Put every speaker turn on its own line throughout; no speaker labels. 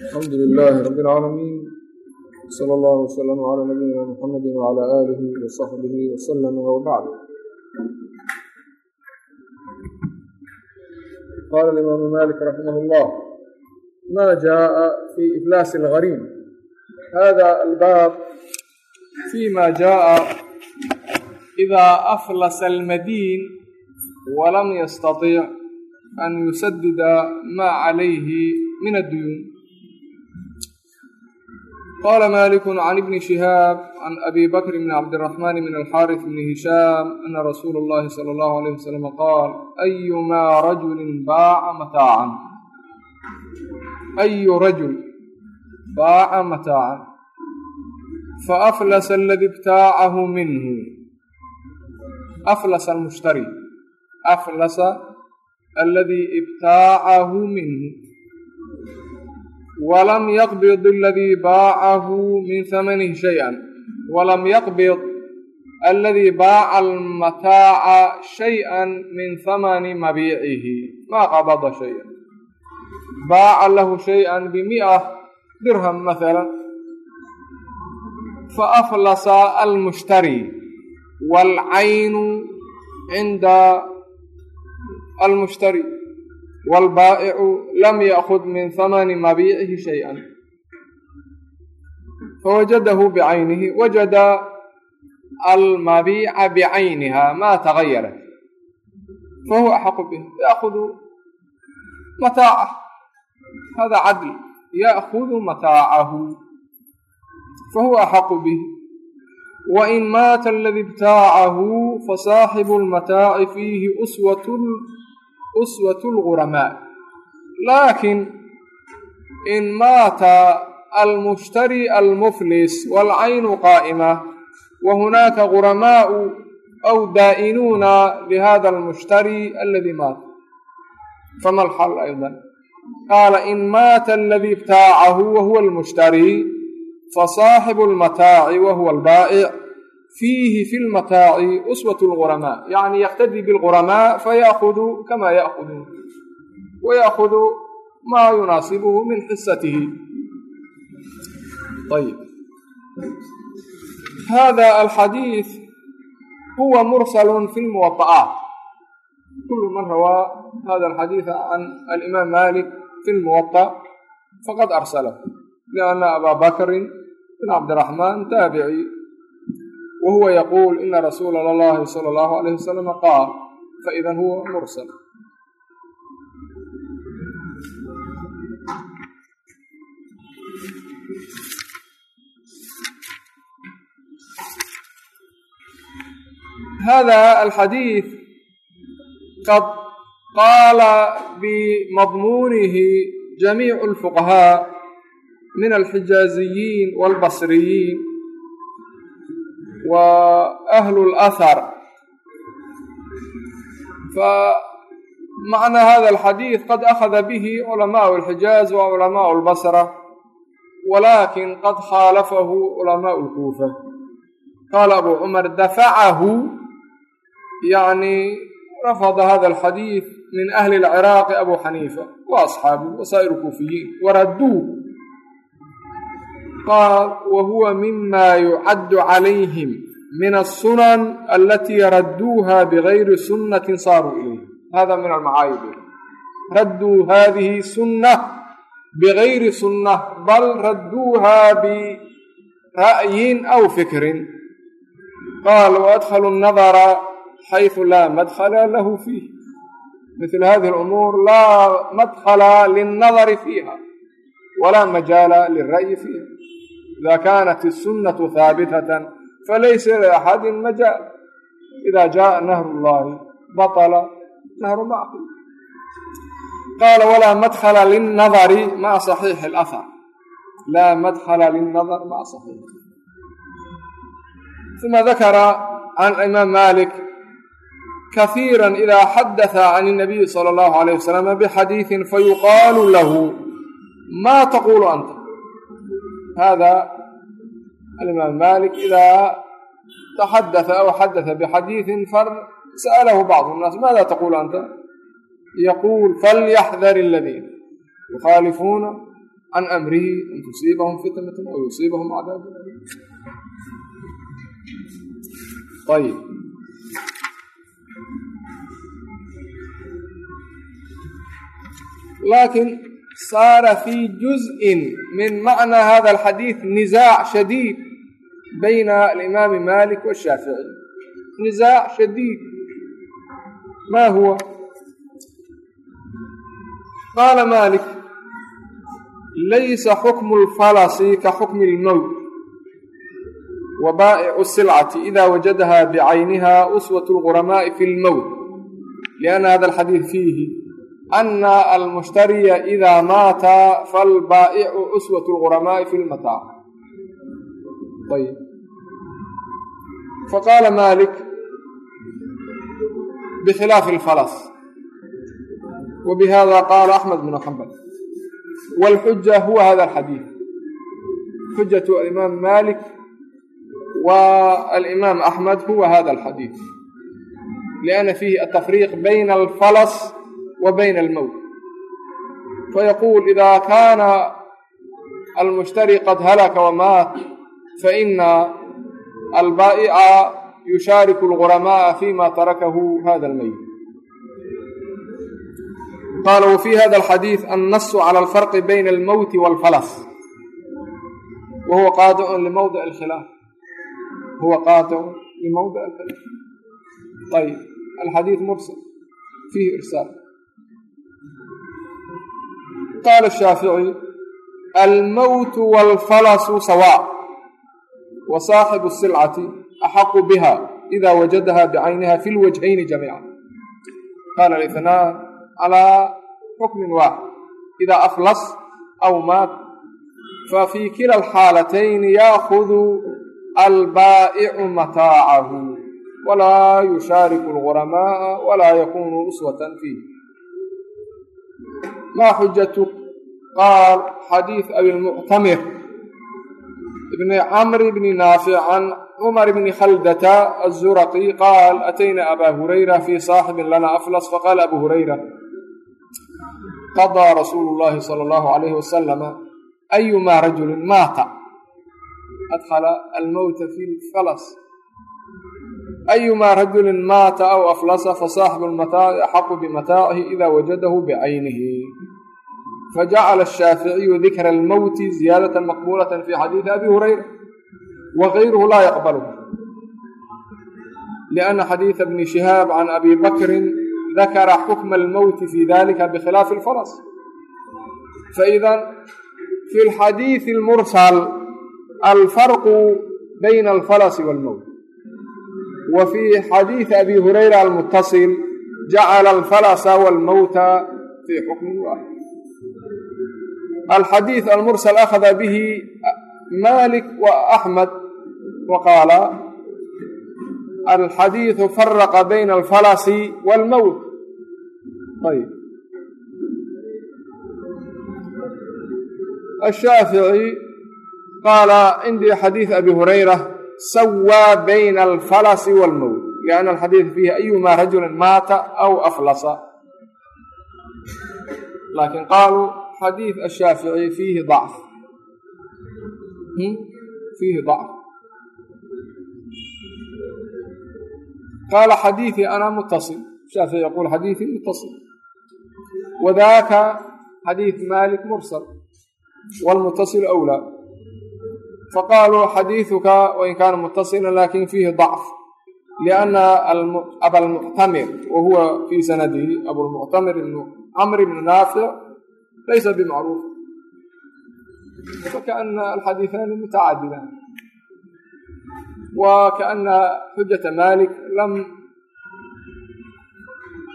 الحمد لله رب العالمين صلى الله وسلم على نبينا محمد وعلى آله وصحبه وسلم وبعد قال الإمام مالك رحمه الله ما جاء في إفلاس الغريم هذا الباب فيما جاء إذا أفلس المدين ولم يستطيع أن يسدد ما عليه من الديون qala malik can ibni shihaab can abi bakr bni cabdiraxmaan bn alxaaris bni hishaam ana rasuula اllahi salى اllahu alayh wasalam qaal ayumaa rajulin baaca mataacan ayu rajul baaca mataacan faaflasa aladi ibtaacahu minhu aflasa almushtari aflasa aladi ibtaacahu minhu walam yaqbid aladii baacahu min hamanihi shay-an walam yaqbid aladii baaca almataaca shay-an min hamani mabiicihi ma qabada shay-an baaca lahu shay-an bimi'a dirham mahala faaflasa almushtari waalcaynu cinda almushtari waalbaa'icu lam ya'khud min hamani mabiicihi shay-an fawajadahu bicaynihi wajada almabiica bicayniha maa tagayarat fahuwa axaqu bih yaahudu mataaca hada cadl ya'khudu mataacahu fahuwa axaqu bih wain maata aladii ibtaacahu fasaaxibu lmataaci fiihi uswat uswat lguramaa laakin in maata almushtari almuflis waalcaynu qaa'ima wa hunaaka guramaa'u aw daa'inuuna lihada almushtari aladi maata. Fama alxal ayda qaala in maata aladi ibtaacahu wahuwa almushtari fasaaxibu almataaci wahuwa albaa'ic fiihi fi lmataaci uswat lguramaa yacni yaktadii bilguramaa faya'kudu kama ya'kuduun waya'kudu maa yunaasibuhu min xisatihi ayb hada alxadiid huwa mursalu fi lmuwaطa'aat kulu man rawaa hada alxadiida can alimaam malik fi lmuwaطa faqad arsalahu lianna abaa bakrin bin cabdiraxmaan taabici whuwa yaquul ina rasuula اllahi salى اllahu alayh wasalam qaal faida huwa mursal hada alxadiid qad qaala bimadmuunihi jamiicu اlfuqahaa min alxijaaziyiin waa ahlu lathar famacnaa hada alxadiid qad akhada bihi culamaau alxijaaz wa culamaau albasra walakin qad khaalafahu culamaau lkuufa qaala abu cumar dafacahu yani rafada hada alxadiid min ahli lciraaqi abu xaniifa wa asxaabu kuufiyiin waraduu qaal wa huwa mima yucaddu calayhim min asunan alatii radduuha bigayri sunnatin saaruu ilayh hada min almacaayib radduu hadihi sunna bigayri sunnah bal radduuha bira'yin aw fikrin qaal waadkhalu nadara xaysu laa madkhala lahu fiih mil hadihi اlumuur laa madkhala lilnadari fiiha walaa majaala lilra'yi fiiha ida kaanat الsunaة haabitة falaysa liaxadi majaal ida jaءa nahr اllahi baطla nahru macqil qaala walaa madkla liلnadri maca صaxiixi اlأhar laa madkla liلnadr maca صaxiix ثuma dakara can imaam malik kahiira ida xadaثa can الnabiyi slى اllahu عalيه wasalam bxadiiثi fayuqaalu lahu ma taqulu anta hada alimaam malik idaa taxadaa aw xadaa bixadiiثi far sa'lahu bacd الnaas maada taqul anta yaquul falyaxdar اladiina yukhaalifuuna can amrihi an tusiibahum fitnat aw yusiibahum cadaab ayb laakiin saara fii juzءin min macnaa hada alxadiid nizaac shadiid bayna alimaami malik washaafici nizaac shadiid ma huwa qaala malik laysa xukmu lfalasi ka xukmi lmowt wa baa'icu silcati ida wajadaha bicayniha uswat lguramaa'i fi lmowt lianna hada alxadiid fiihi ana almushtariya idaa maata falbaa'icu uswat lguramaa'i fi lmataac ayb faqaala malik bikhilaafi alfalas wa bihada qaala axmed bnu xambal wاlxuja huwa hada alxadiid xujatu alimaam malik wa alimaam axmed huwa hada alxadiid lianna fiihi atafriiq bayna alfalas wa bayna almowt fayaquul idaa kaana almushtari qad halaka wamaat faina albaa'ica yushaariku alguramaa'a fima tarakahu hada almeyit qaala wa fii hada alxadiid annasu cala alfarqi bayna almowti walfalas wa huwa qaadicun limawdic alkhilaaf huwa qaadicun limawdic alkhilaaf ayb alxadiid mursal fiihi irsaal qaala shaafici almowtu walfalasu sawaa wa saaxibu silcati axaqu biha ida wajadaha bicayniha fi lwajhayni jamiica qaala ithnaan calaa xukmin waaxid idaa aflas aw maat fafi kila alxaalatayn yaakudu albaa'icu mataacahu walaa yushaariku alguramaa walaa yakunu uswatan fiih maa xujatu qaal xadiid abilmuctamir ibni camr bni naafic can cumar bni khaldata azuraqi qaal atayna abaa hurayra fii saaxibin lana aflas faqaala abu hurayra qadaa rasuulu llaahi sala allahu alayhi wasalama ayumaa rajulin maata adkhala almowta fi lfalas ayumaa rajulin maata aw aflasa fasaaxibu lmataaci axaqu bimataacihi ida wajadahu bicaynihi fajacala ashaaficiyu dikra almowti ziyaadatan maqbuulatan fi xadiidi abi hurayra wagayruhu laa yaqbalu lianna xadiida bni shihaab can abi bakrin dakara xukma almowti fi dalika bikhilaafi alfaras faida fi lxadiidi almursal alfarqu bayna alfalasi walmowt wa fi xadiidi abi hurayra almutasil jacala alfalasa walmowta fi xukmin waaxid alxadiid almursal akhada bihi malik wa axmed wa qaala alxadiidu faraqa bayna alfalasi walmowt ayb ashaafici qaala cindii xadiid abi hurayra sawaa bayna alfalasi walmowt lianna alxadiid fiihi ayumaa rajulin maata aw aflasa laakin qaaluu xadiid ashaafici fiihi dacf fiihi dacf qaala xadiidii ana mutasil shaafici yaquul xadiidii mutasil wadaaka xadiid malik mursal wاlmutasil أwlى faqaaluu xadiiثuka wain kaana mutasila lakin fiihi ضacf liأnna abalmuctamir wa huwa fii sanadihi abulmuctamir ibn camr ibn naafic laysa bimacruuf fakaأna alxadiiثaani mutacadidan wa kaأna xujaةa malik lam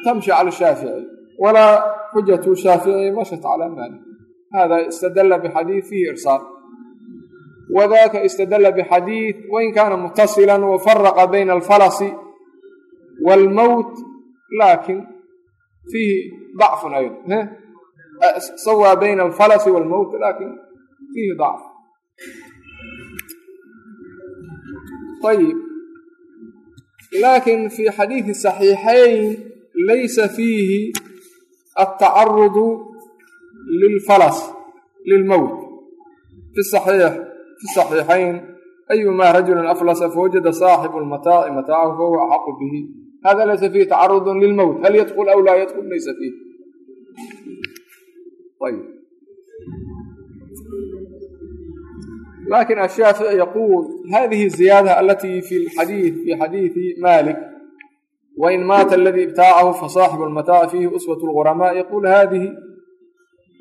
tamshi cala shaafici walaa xujatu shaafici mashat cala malik hada istadla bxadiid fiihi irsaal wadaka istadla bxadiid wain kaana mutasila wafaraqa bayna alfalasi wاlmowt lakin fiihi ضacfu ayضا sawaa bayna alfalasi wاlmowt lakin fiihi ضacf ayib lakin fi xadiidi صaxiixayn laysa fiihi الtacarudu lilfalas lilmowt fi saxiixayn ayumaa rajulin aflasa fawajada saaxibu lmataaci mataacahu fahuwa axaqu bihi hada laysa fiihi tacarudun lilmowt hal yadkul aw laa yadkul laysa fiih laakiin ashaafici yaquul hadihi ziyaada alati fi xadiid fi xadiidi malik wain maata aladii ibtaacahu fasaaxibu lmataaci fiihi uswat lguramaa yaquul hadihi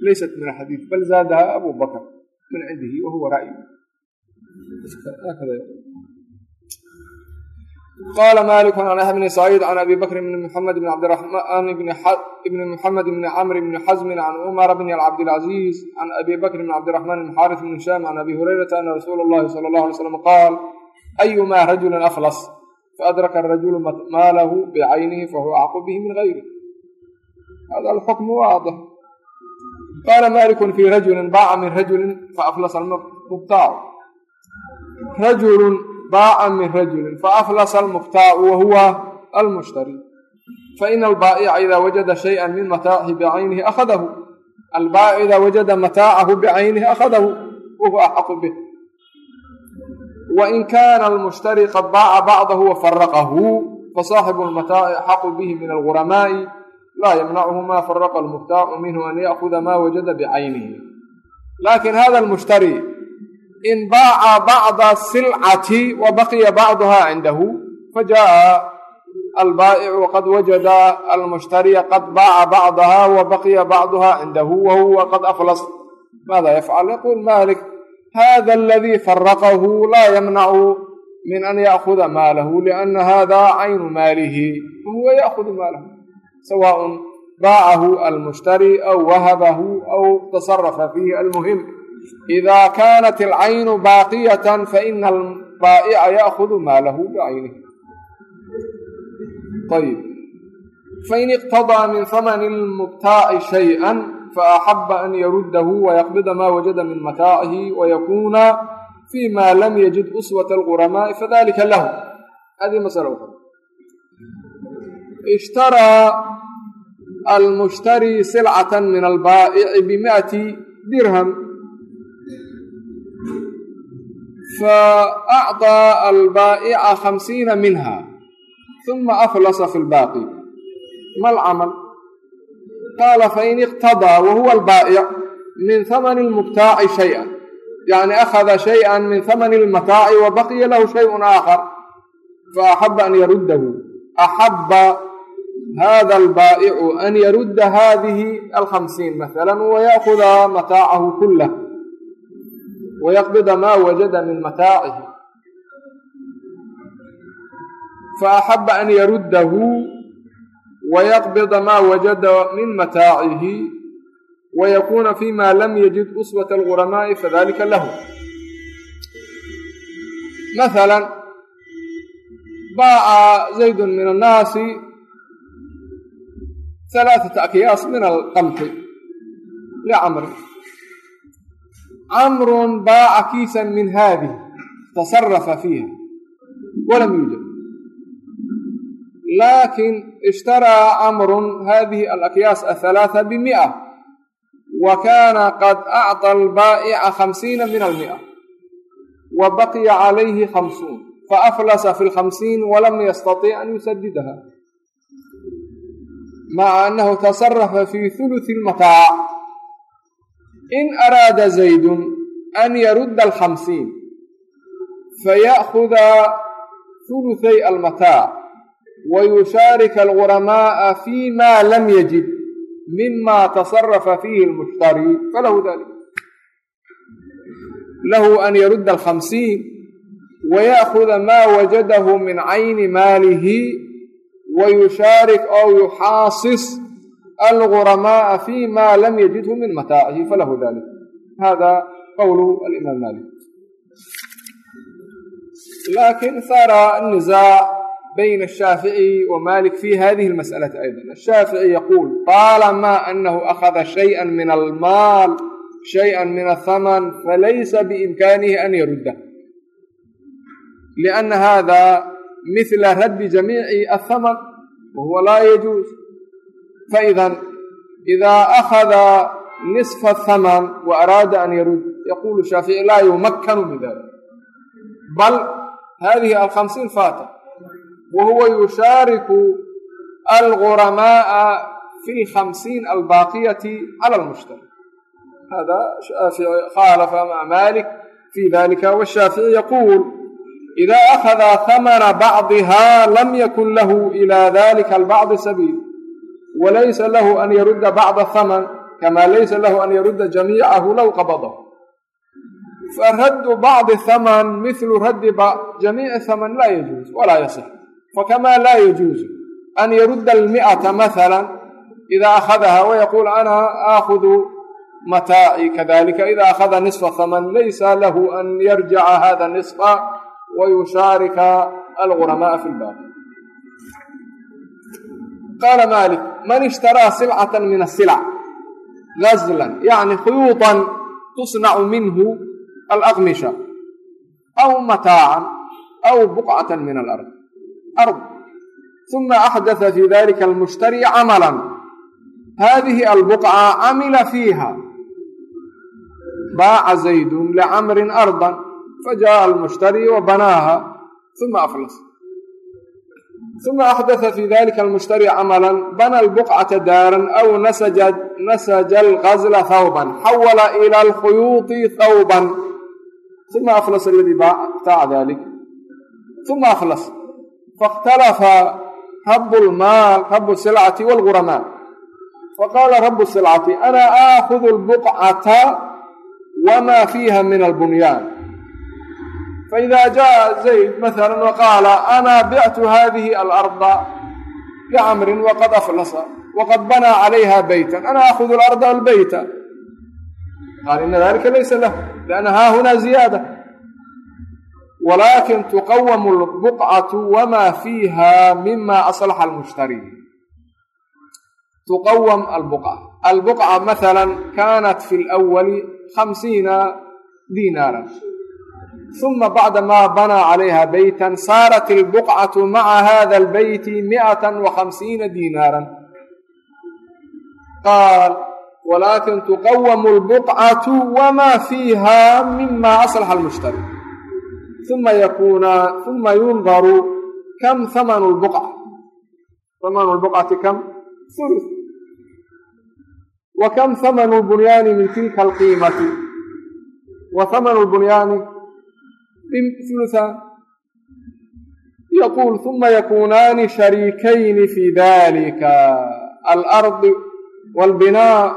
laysat min axadiid bal zaadaha abu bakr min cindihi wahuwa ra'yu qala malik an anh bni saciid can abi bakr bni muxamed bn cabdiamaan bni muxamed bni camr bni xazmin can umar bni cabdilcaziiz can abi bakr bn cabdiraxmaan bn xaaris bni hisham can abi hurayrata ana rasuula اllahi sala اllahu alay slam qaal ayuma rajuli aflas faadraka arajulu maalahu bicaynihi fahuwa acqu bihi min gayri hada alxukmu waadix qaala malikun fi rajulin baaca min rajulin faaflasa almubtaacu rajulu baaca min rajulin faaflasa almuftaacu wa huwa almushtari faina albaa'ica ida wajada shayئa min mataacihi bicaynihi akhadahu albaa'ic ida wajada mataacahu bicaynihi akhadahu wahuwa axaqu bih wain kana almushtari qad baaca bacdahu wafaraqahu fasaaxibu lmataaci axaqu bihi min alguramaa'i laa yamnachu ma faraqa almuftaacu minhu an ya'kuda ma wajada bicaynihi laakiin hada almushtari in baaca bacda silcati wa baqiya bacduha cindahu fajaءa albaa'icu qad wajada almushtariya qad baaca bacdaha wa baqiya bacduha cindahu wa huwa qad aflas. Maada yafcal yaquul malik hada aladii faraqahu laa yamnacu min an ya'kuda maalahu liana hada caynu maalihi wahuwa ya'kudu maalahu. Sawaaء baacahu almushtari aw wahabahu aw tasarafa fiihi almuhim idaa kaanat alcaynu baaqiyatan faina albaa'ica ya'hudu maa lahu bicaynihi ayb fain iqtadaa min hamani lmubtaaci shayئan faaxaba an yaruddahu wayaqbida maa wajada min mataacihi wayakuuna fi ma lam yajid uswata alquramaa'i fadalika lahu hadi masala ukhra ishtaraa almushtari silcatan min albaa'ici bimiati dirham faacطىa albaa'ica hamsiina minha uma aflasa fi lbaaqi ma alcamal qaala fain iqtadaa wahuwa albaa'ic min hamani lmubtaaci shayئa yani akhada shayئa min hamani lmataaci wa baqiya lahu shayء aakhar faaxaba an yaruddahu axaba hada albaa'icu an yarudda hadihi alhamsiin maala wayaأkuda mataacahu kulah wayaqbida maa wajada min mataacihi faaxaba an yaruddahu wayaqbida maa wajada min mataacihi wayakuuna fima lam yajid uswata alguramaa'i fadalika lahu maala baaca zaydun min annaasi halaaثata akyaas min alqamxi licamri camrun baaca kiisan min haadihi tasarafa fiiha walam yuujad laakin ishtaraa camrun hadihi alakyaas athalaatha bimia wa kaana qad acطa albaa'ica khamsiina min almia wa baqiya calayhi khamsuun faaflasa fi lkhamsiin walam yastaطic an yusadidaha maca annahu tasarafa fii huluthi lmataac in araada zaydun an yarudda alkhamsiin faya'kuda huluthay almataac wa yushaarika alguramaa'a fi ma lam yajid mima tasarafa fiihi almushtari falahu dalik lahu an yarudda alkhamsiin waya'kuda maa wajadahu min cayni maalihi wa yushaarik ow yuxaasis alguramaaa fi ma lam yajidhu min mataacihi falahu dalik hada qowlu alimaam malik lakin sara النizaac bayna الshaafiعي wa malik fi hadihi اlmasأlaةi ayضا الshaafiعي yaquul طaalama anahu akhada shayئa min almaal shayئa min aلthaman falaysa biimkaanihi an yaruddah لأna hada mila raddi jamiici aلthaman wahuwa laa yajuuz faidan idaa akhada نصف الثمن وأراد أن يرد يقول الشافعي لا يمكن من ذلك بل هذه الخمسين فاتت وهو يشارك الغرماء في الخمسين الباقية على المشتري هذا شافعي خالف مع مالك في ذلك والشافعي يقول إذا أخذ ثمن بعضها لم يكن له إلى walaysa lahu an yarudda bacda haman kamaa laysa lahu an yarudda jamiicahu low qabadahu faraddu bacdi haman mihlu raddi jamiici haman laa yajuuz walaa yasix fakamaa laa yajuuzu an yarudda almi'ata mahala idaa akhadaha wayaquul ana aakhudu mataaci kadalika ida akhada nisfa haman laysa lahu an yarjaca hada nisfa wayushaarika alguramaaa fi lbaaqi qaala maalik man ishtaraa silcatan min asilac gazlan yacni khuyuutan tusnacu minhu alaqmisha aw mataacan aw buqcatan min alard ard uma axdatha fii dalika almushtari camalan hadihi albuqca camila fiiha baaca zaydun licamrin ardan fajaءa almushtari wa banaaha uma aflas uma axdaa fi dalika almushtari camalan bana albuqcata daaran aw nasaja algazla hawban xawala ila alkhuyuuti hawban uma aflas aladii btaca dalik uma aflas fakhtalafa rabu lmaal rabu silcati walguramaa faqaala rabu silcati ana aakudu lbuqcata wama fiiha min albunyaan faida jaa zayd maala waqaala ana bictu hadihi alarda licamrin waqad aflasa waqad banaa calayha baytan ana aahudu alarda albayta qaal ina dalika laysa lahu lianna haa hunaa ziyaada walaakin tuqawamu lbuqcatu wama fiiha mima aslaxa almushtari tuqawam albuqca albuqca maala kanat fi lwali hamsiina diinaara uma bacda maa banaa calayha beytan saarat ilbuqcatu maca hada albeyti miata wahamsiina diinaaran qaal walaakin tuqawamu lbuqcatu wamaa fiiha mima aslaxa almushtari uma yakuunaa uma yundaru kam hamanu lbuqca hamanu lbuqcati kam hulu wa kam hamanu lbunyaani min tilka alqiimati wa hamanu lbunyaani ثلثان يقول ثم يكونان شريكين في ذلك الأرض والبناء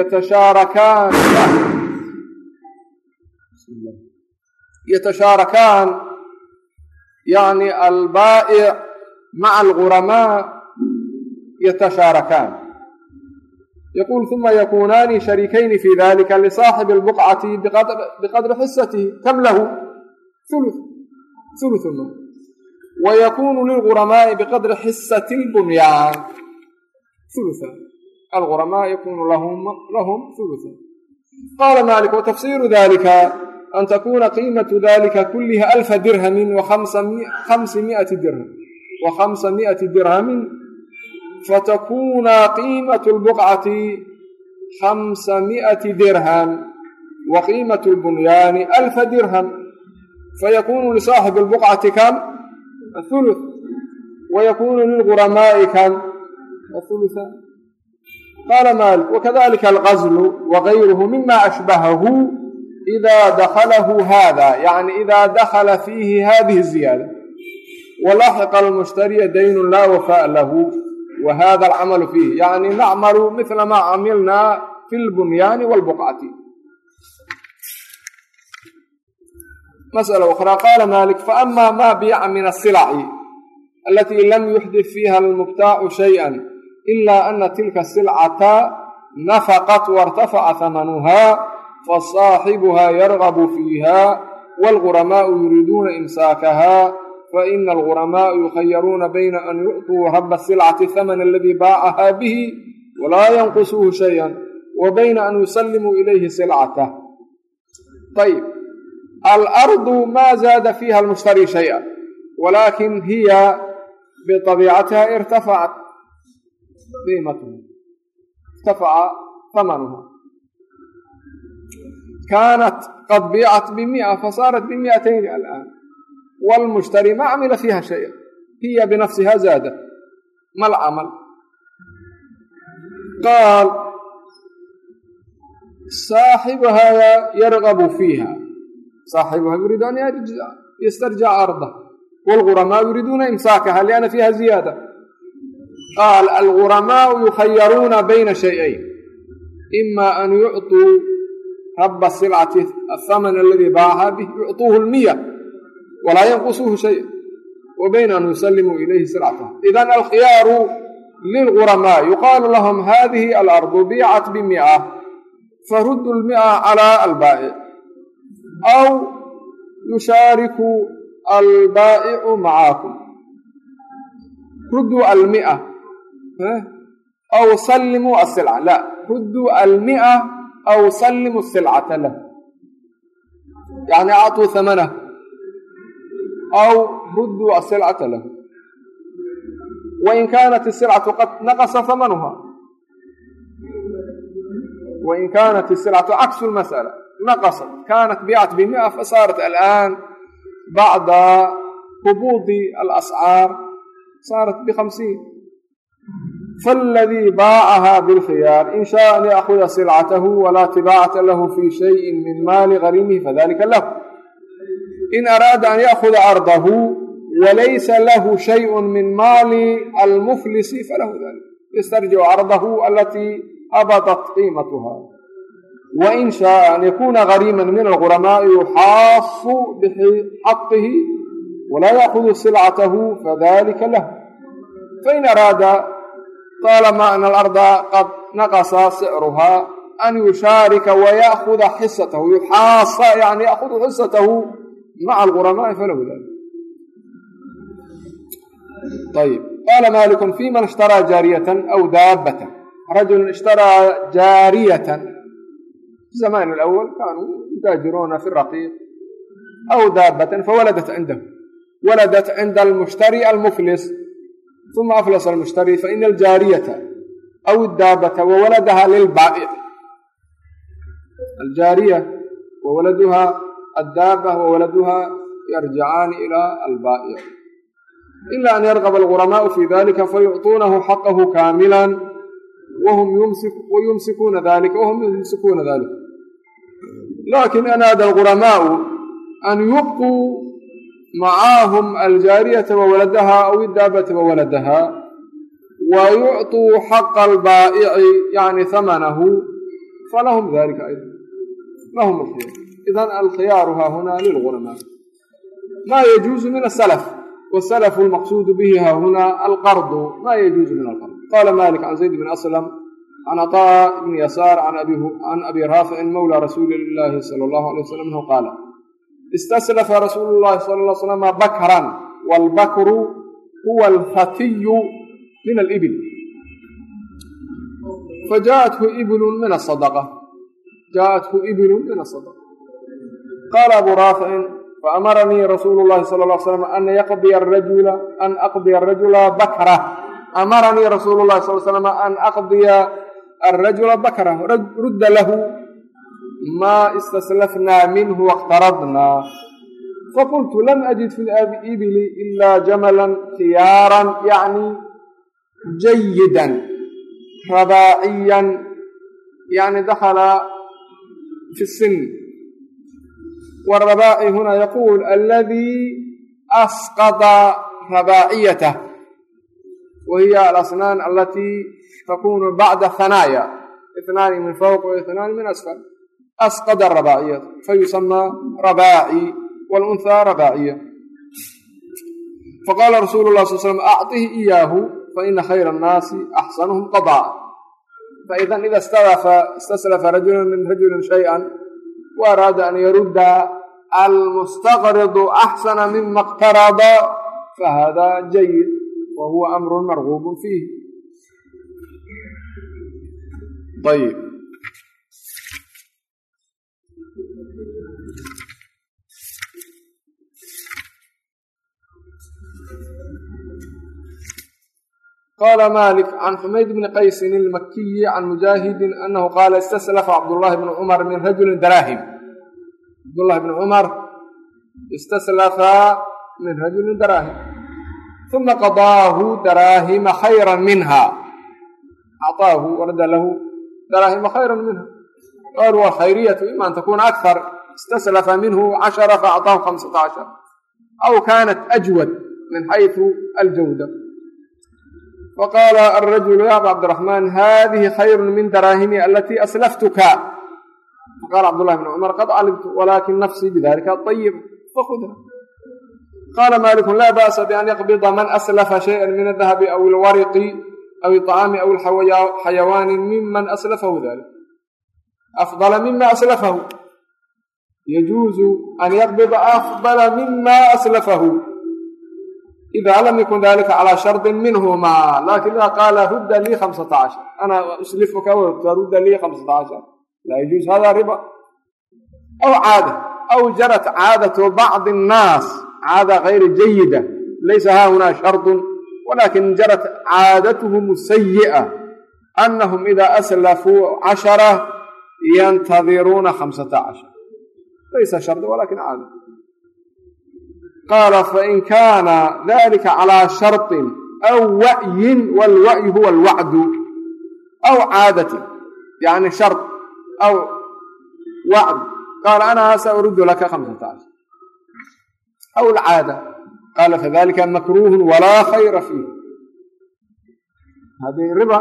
يتشاركان يتشاركان يعني البائع مع الغرماء يتشاركان يقول ثم يكونان شريكين في ذلك لصاحب البقعة بقدر, بقدر حصته كم wayakuunu lilguramaai biqadri xisati lbunyaan uluan alguramaa yakunu lahum uluan qaala maalik watafsiiru dalika an takuuna qiimatu dalika kuliha alfa dirhamin waamsi miati dirham wa khamsa miati dirhamin fatakuna qiimatu lbuqcati khamsa miati dirham wa qiimatu lbunyaani alfa dirham fayakuunu lisaaxibi lbuqcati kan athulu wayakuunu lilguramaai kan athulutha qaala maalik wakadalika algazlu wagayruhu mima ashbahahu ida dakhalahu hada yani ida dakhala fiihi hadihi ziyaada walaxiqa almushtariya daynu laa wafaa lahu wa hada alcamalu fiih yani nacmalu mila maa camilnaa fi lbunyaani waalbuqcati مسألة أخرى qال مالك فأmا ma بيca min الصلع التي lm يحdث فيha المبتاع شhيئا إلا أن تلka الصلعة نفقت وارتفع ثمنها فصاaحبها يرغب فيها والغرماء يريدون إمساكها faina alguramaء yukhayaruuna bayna an yu'tuu raba silcati hamana aladii baacahaa bihi walaa yanqusuuhu shaya wa bayna an yusallimuu ilayhi silcatah ayb alardu ma zaada fiiha almushtari shaya walaakin hiya biطabiicatiha irtafacat qiimatuha irtafaca hamanuha kaanat qad biicat bimia fasaarat bimiatayni alaan wاlmushtari ma camila fiiha shaya hiya binafsiha zaada ma lcamal qaal saaxibuhaa yargabu fiiha saaxibuha yuriidu an yastarjica ardah wاlguramaa yuriiduuna imsaakaha lianna fiiha ziyaada qaal alguramaau yukhayaruuna bayna shayayn ima an yucطuu raba silcati ahaman aladii baacaha bih yucطuuhu lmiya walaa yanqusuuhu shaya wa bayna an yusalimuu ilayhi silcataha idan alkhiyaaru lilguramaa yuqaalu lahum hadihi alardu biicat bimia faruddu lmia calى albaa'ic aw yushaariku albaa'icu macaakum rudduu almia aw sallimuu asilca la rudduu almia aw sallimuu silcata lah yani acطuu hamanah aw rudduu asilcata lah wain kaanat isilcatu qad naqasa hamanuha wain kaanat isilcatu caksu lmas'ala naqasat kaanat biicat bimia fasaarat alaan bacda hubuudi alascaar saarat bikhamsiin faaladii baacahaa bilkhiyaar in shaءa an yaakuda silcatahu walaa tibaacata lahu fii shayin min maali gharimihi fadalika lahu in araada an yaakuda ardahu walaysa lahu shayءu min maali almuflisi falahu dalik ystarjicu ardahu alatii habatat qiimatuha wain shaaa an yakuuna gariiman min alquramaai yuxaasu bixaqihi walaa yaakudu silcatahu fadalika lah fain araada طaalamaa ana alarda qad naqasa sicruhaa an yushaarika wayaأkuda xisatahu yuxaasa yani yaakudu xisatahu maca alquramaai falahu dalik ayb qaala maliku fi man ishtaraa jaariyatan aw daabatan rajulu ishtaraa jaariyatan zamaan alawal kaanuu yutaajiruuna fi raqiiq aw daabatan fawaladat cindahu waladat cinda almushtari almuflis uma aflasa almushtari faina aljaariyata aw iddaabata wawaladaha lilbaa'ic aljaariya wawaladuha addaaba wawaladuha yarjicaani ila albaa'ic ila an yargaba alguramaau fi dalika fayucطuunahu xaqahu kaamila wayumsikuuna dalika wahum yumsikuuna dalika laakiin anaada alguramaau an yubquu macaahum aljaariyata wawaladaha aw iddaabata wawaladaha wa yucطuu xaqa albaa'ici yani hamanahu falahum dalika ayda lahum alkhiyar idan alkhiyaaru haahuna lilguramaa ma yajuuzu min asalaf wsalafu lmaqsuudu bihi haahuna alqardu ma yajuuzu min alqard qala malik can zayd bn aslam can caطaa bni yasaar can abi raaficin mawla rasuuli illaahi sala allahu alay wasalam anhu qaala istaslafa rasuulu llahi sala l slama bakran waalbakru huwa alfatiyu min alibil fajaathu iblun min asadaqa jaathu iblun min asadaqa qaala abu raaficin faamaranii rasuulu llahi sala l slam an yaqdiya arajula an aqdiya arajula bakra amaranii rasuulu llahi sal slam an aqdiya arajula bakra rudda lahu maa istaslafnaa minhu wاqtaradnaa faqultu lam ajid fi ibili ila jamalan khiyaaran yani jayidan rabaaciyan yani dakhala fi sin wاrabaaci huna yaquul aladii asqada rabaaciyatah wa hiya alasnaan alatii takunu bacda hanaaya itnaani min fawq wa itnaani min asfal asqada rabaaciya fayusamaa rabaaci wاlunhaa rabaaciya faqaala rasuulu lah sal slm acطihi iyaahu faina khayra الnaasi axsanuhum qadaa'a faidan ida istaslafa rajula min rajuli shayئa waaraada an yarudda almustaqridu axsana mima اqtarada fahada jayid wa huwa amru marguub fiih ayb qala malik can xumayd bni qaysin ilmakiyi can mujaahidin anahu qaala istaslafa cabdullahi bni cumar min rajulin daraahim cabdullahi bni cumar istaslafaa min rajulin daraahim uma qadaahu daraahima khayran minha acaahu warada lahu daraahima khayran minha qaal waa khayriyatu ima an takuna akar istaslafa minhu cashara faacطaahu hamsata cashar aw kanat ajwad min xayثu aljawda faqaala alrajulu ya aba cabdiraxmaan hadihi khayru min daraahimi alatii aslaftuka faqala cabd llahi bn cumar qad calimtu walakin nafsii bidalika ayib fakudha qaala maaliku laa ba'sa bian yaqbida man aslafa shaya min adahabi aw ilwariqi aw iطcaami aw xayawaani miman aslafahu dalik afdala mima aslafahu yajuuzu an yaqbida afdala mima aslafahu ida lam yakun dalika calaa shardi minhuma laakiin idaa qaala rudda lii hamsata cashar ana uslifuka rudda lii hamsata cashar laa yajuuz hada riba aw caada aw jarat caadatu bacdi annaas caada kayra jayida laysa haahunaa shardun walaakin jarat caadatuhum sayi'a anahum idaa aslafuu cashara yantadiruuna hamsata cashar laysa shardan walakin caada qaala fain kaana dalika calaa sharطin aw wa'yin walwa'yi huwa alwacdu aw caadatin yani shar aw wacd qaala ana sa uridu laka hamsata cashar aw alcaada qaala fadalika makruuhun walaa khayra fiih haddii riba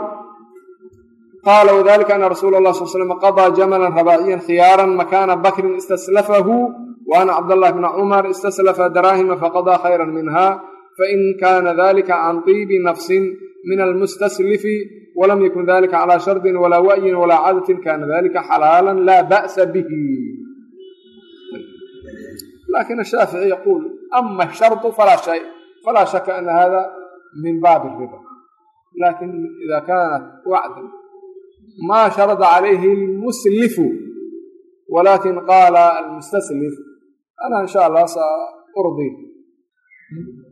qaala wadalika ana rasuula allah sal slam qadaa jamalan rabaaciyan khiyaaran makaana bakrin istaslafahu wa ana cabdallah bna cumar istaslafa daraahima faqadaa khayran minha fain kaana dalika can tiibi nafsin min almustaslifi walam yakun dalika calaa shardin walaa wa'yin walaa cadatin kana dalika xalaalan laa ba'sa bihi laakiin ashaafici yaquul ama ashardu falaa shaka ana hada min baabi riba laakiin ida kaanat wacdan maa sharada calayhi اlmuslifu walakin qaala almustaslif ana in sha allah sa urdi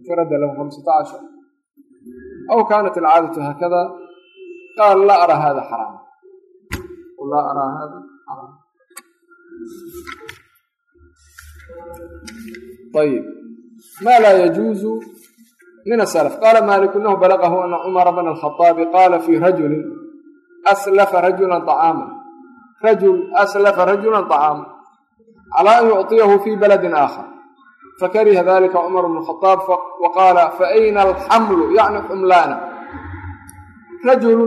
farada lahu hamsata cashar aw kaanat alcaadatu haakada qaala laa araa hada xaraam laa araa hada xaraam ayb ma laa yajuuzu min asalaf qaala maaliku inahu balagahu ana cumara bna alkhaaabi qaala fii rajulin aslafa rajulan acaama rajul aslafa rajulan acaama calaa an yucطiyahu fi baladin aakhar fakariha dalika cumar bn khaaab waqaala faayna alxamlu yani xumlaana rajulu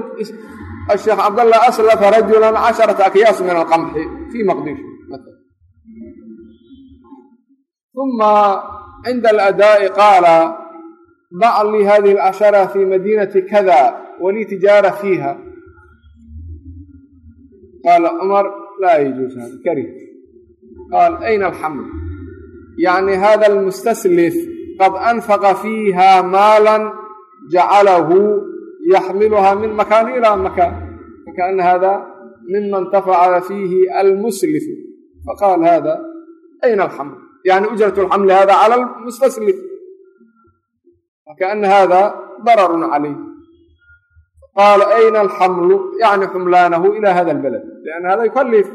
sheekh cabdallah aslafa rajula casharata akyaas min alqamxi fii maqdishu uma cinda aladaa'i qaala bac lii hadihi alcashara fi madinati kada walii tijaara fiiha qaala cumar laa yajuuz hada karih qaal ayna alxaml yacni hada almustaslif qad anfaqa fiiha maalan jacalahu yaxmiluha min makaan ilaa makaan fakaana hada mima intafaca fiihi almuslifu faqaal hada ayna alxaml yani ujrat alxamli hada cala almustaslif fakaana hada dararun calayh qaala ayna alxamlu yani xumlaanahu ila hada albalad lian hada yukalif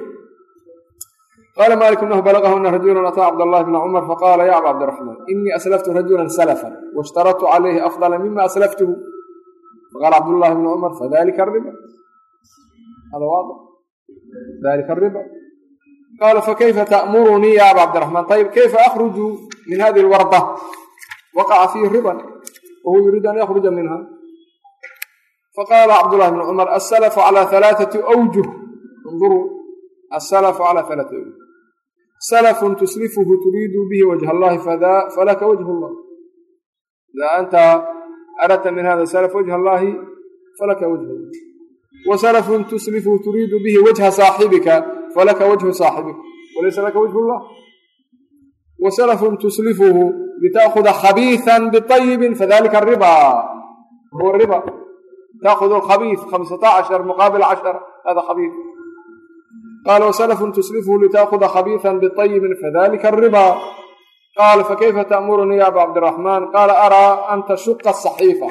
qaala malik inahu balagahu ana rajulan ataa cabdاllahi bna cumar faqaala ya aba cabdiraxmaan inii aslaftu rajula salafan waishtaradtu calayhi afdala mima aslaftuhu faqaala cabdullahi bna cumar fadalika riba hada waadix dalika riba qaala fakayfa ta'murunii ya aba cabdiraxmaan ayib kayfa akhruju min hadihi alwarda waqaca fiihi riban wahuwa yuriidu an yakhruja minha faqaala cabdullahi bna cumar asalafu cala halaaثati awjuh induruu asalafu cala halaaثati awjuh salafun tuslifuhu turiidu bihi wajha allahi falaka wajh llah ida anta aradta min hada salaf wajha allahi falaka wajh llah wa salafun tuslifuhu turiidu bihi wajha saaxibika falaka wajhu saaxibika walaysa laka wajh llah wa salafun tuslifuhu litaakuda khabiisan biطayibin fadalika riba huwa riba taakudu alkhabiis khamsata cashar muqaabil cashar hada khabiis qaala waslafun tuslifuhu litaakuda khabiisan biطayibin fadalika ariba qaala fakayfa ta'murunii ya aba cabdiraxmaan qaala araa an tashuqa asaxiifa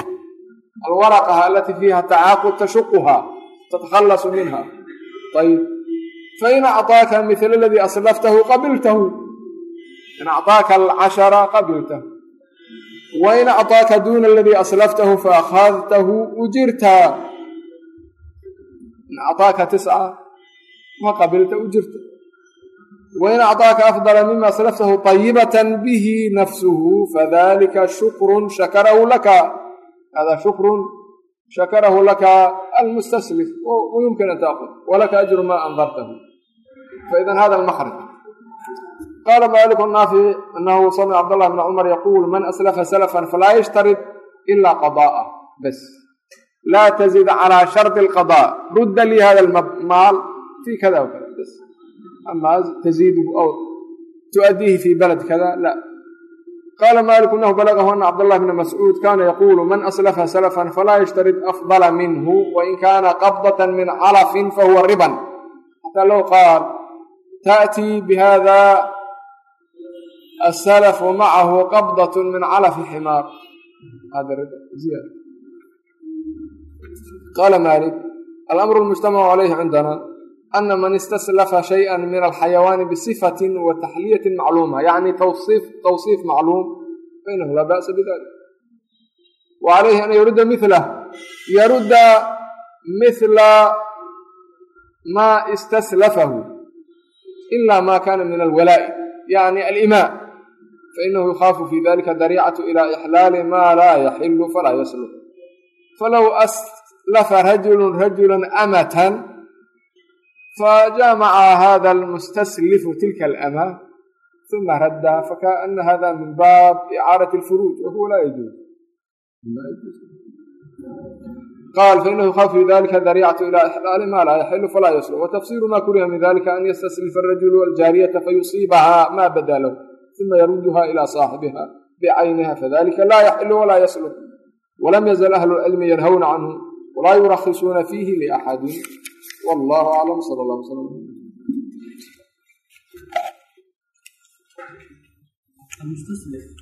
alwaraqaha alatii fiiha tacaaqud tashuquha tatakhallasu minha ayb fain acطaaka mila aladii aslaftahu qabiltahu in acطaaka alcashara qabiltahu wain acطaaka duna aladii aslaftahu faakhadtahu ujirta in acطaaka tisca ma qabilta ujirta wain acطaaka afdala mima aslaftahu طayibata bihi nafsuhu fadalika shukru shakarahu laka hada shukru shakarahu laka almustaslif wayumkin an taakud walaka ajru ma andartahu faidan hada almakraj qala maliku naafic anahu samic cabdallah bn cumar yaquul man aslafa salafan falaa yashtarid ila qada'a bas laa tazid calaa shardi alqada rudda lii hada almaal fi kada wakada bas ama taziiduhu aw tu'addiihi fi balad kada la qala maliku inahu balagahu ana cabdاllah bna mascuud kana yaqulu man aslafa salafan falaa yashtarid afdala minhu wain kana qabdaة min calafin fahuwa riban xataa low qaal taأtii bihada asalaf wamacahu qabdaة min calafi ximaar qala malik alamru lmujtamacu calayhi cindana ana man istaslafa shayئa min alxayawaani bصifati wa taxliyati macluuma yani tawصiif macluum fainahu laa ba'sa bidalik wa calayhi an yarudda milah yarudda mihla maa istaslafahu ila ma kana min alwalaa'i yani alimaa fainahu yukhaafu fi dalika dariicatu ila ixlaali ma laa yaxilu falaa yasluk falow aslafa rajulu rajula amatan fajamaca hada almustaslifu tilka alama uma raddaha fakaana hada min baab icaarati alfuruuj wahuwa laa yajuuz qaal fainahu yukhaafu fi dalika dariicatu ila ixlaali ma laa yaxilu falaa yaslu watafsiru ma kuriha min dalika an yastaslifa arajulu aljaariyata fayusiibaha ma bada lahu uma yarudduha ila saaxibiha bicayniha fadalika laa yaxilu walaa yasluk walam yazal ahlu lcilmi yanhawna canhu walaa yurakisuuna fiihi liaxadin wallahu aclam sala allah slam
المستسلم